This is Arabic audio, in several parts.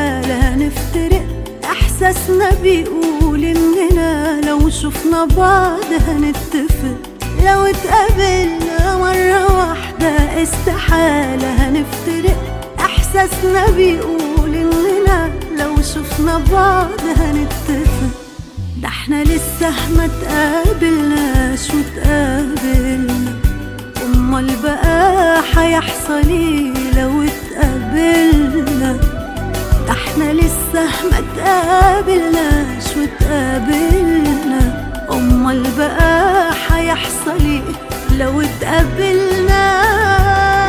استحالة هنفترق إحساسنا بيقول إننا لو شفنا بعض هنتفق. لو اتقابلنا مرة واحدة استحالة هنفترق. إحساسنا بيقول إننا لو شفنا بعض هنتفق. ده إحنا لسه ما تقابلناش وتقابلنا أمال بقى هيحصل إيه؟ ما تقابلناش وتقابلنا امال بقى هيحصل إيه لو اتقابلنا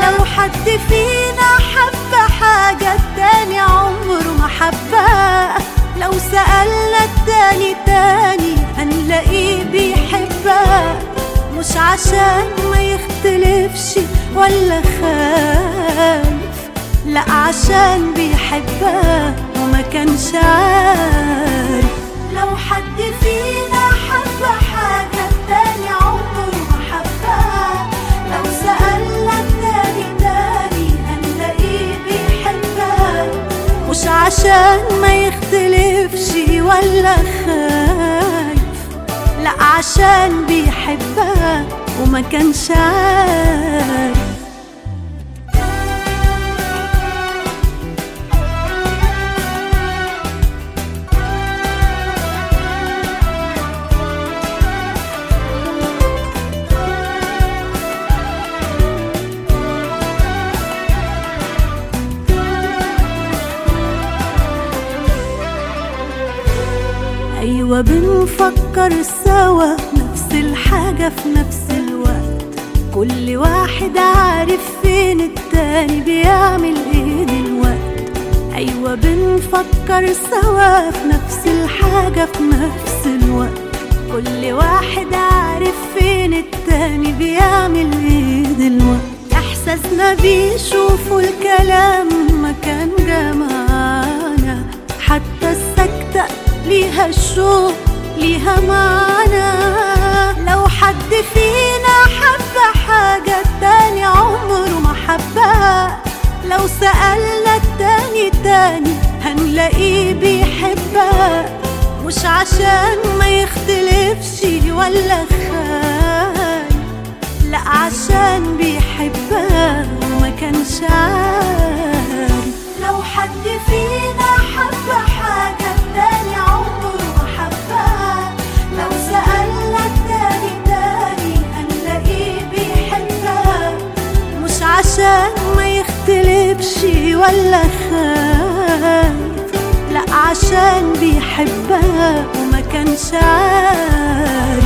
لو حد فينا حب حاجة التاني عمره ما حبها. لو سألنا التاني تاني هنلاقيه بيحبها. مش عشان ما يختلفش ولا خايف لا عشان بيحبها. وما كانش عارف لو حد فينا حب حاجة التاني عمره ما حبها. لو سألنا التاني تاني هنلاقيه بيحبها. مش عشان ما يختلفش ولا خايف لا عشان بيحبها وما كانش عارف أيوة بنفكر سوا نفس الحاجة في نفس الوقت. كل واحد عارف فين التاني بيعمل إيه دلوقت أيوة بنفكر سوا في نفس الحاجة في نفس الوقت. كل واحد عارف فين التاني بيعمل إيه دلوقت إحساسنا بيشوفوا الكلام ليها ليها معنى لو حد فينا حب حاجة التاني عمره ما حبها. لو سألنا التاني تاني هنلاقيه بيحبها. مش عشان ما يختلفش ولا خايف لا عشان بيحبها وما كانش عارف. لو حد فينا حب عشان ما يختلفش ولا خايف. لا عشان بيحبها وما كانش عارف.